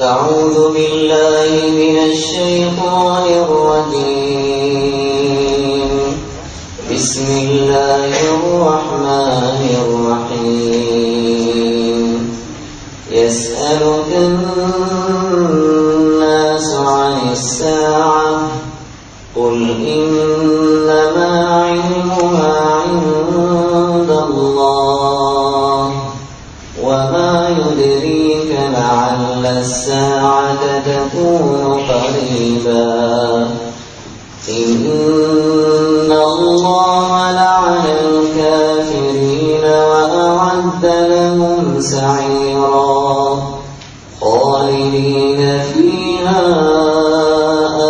أعوذ بالله من الشيطان الرجيم. بسم الله الرحمن الرحيم. يسألك الناس عن الساعة. قل إنما علمها عند الساعة تكون قريبا. إن الله لعن الكافرين وأعد لهم سعيرا. خالدين فيها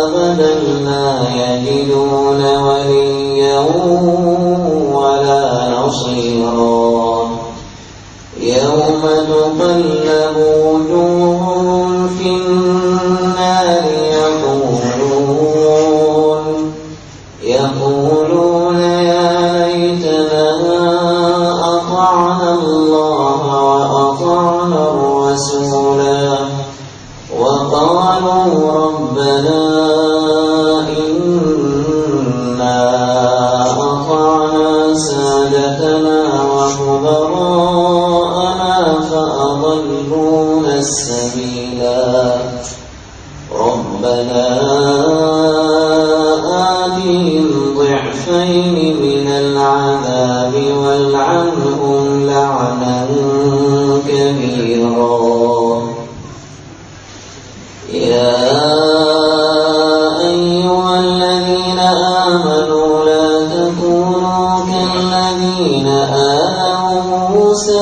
أبدا لا يجدون وليا ولا نصيرا. يوم تقلب وجوههم رسول فأضلونا السبيلا ربنا آتهم ضعفين من العذاب والعنهم لعنا كبيرا. يا أيها الذين آمنوا لا تكونوا كالذين آذوا موسى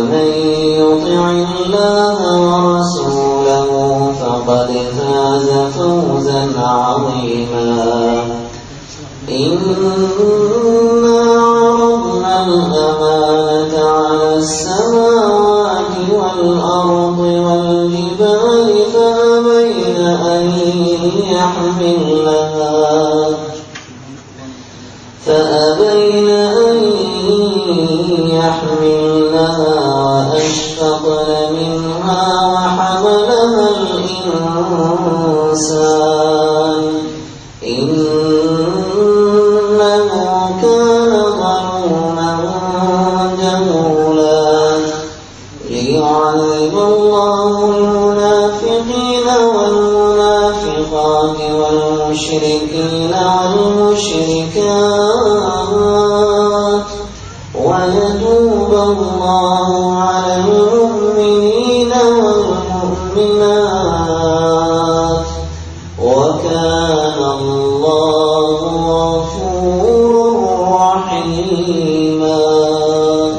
ومن يطع الله ورسوله فقد فاز فوزا عظيما. إنا عرضنا الأمانة على السماوات والأرض والجبال فأبين أن يحملنها. فأبين يحملنها وأشفقن منها وحملها الإنسان. إنه كان ظلوما جهولا ليعذب الله المنافقين والمنافقات والمشركين والمشركات. ويتوب الله على المؤمنين والمؤمنات. وكان الله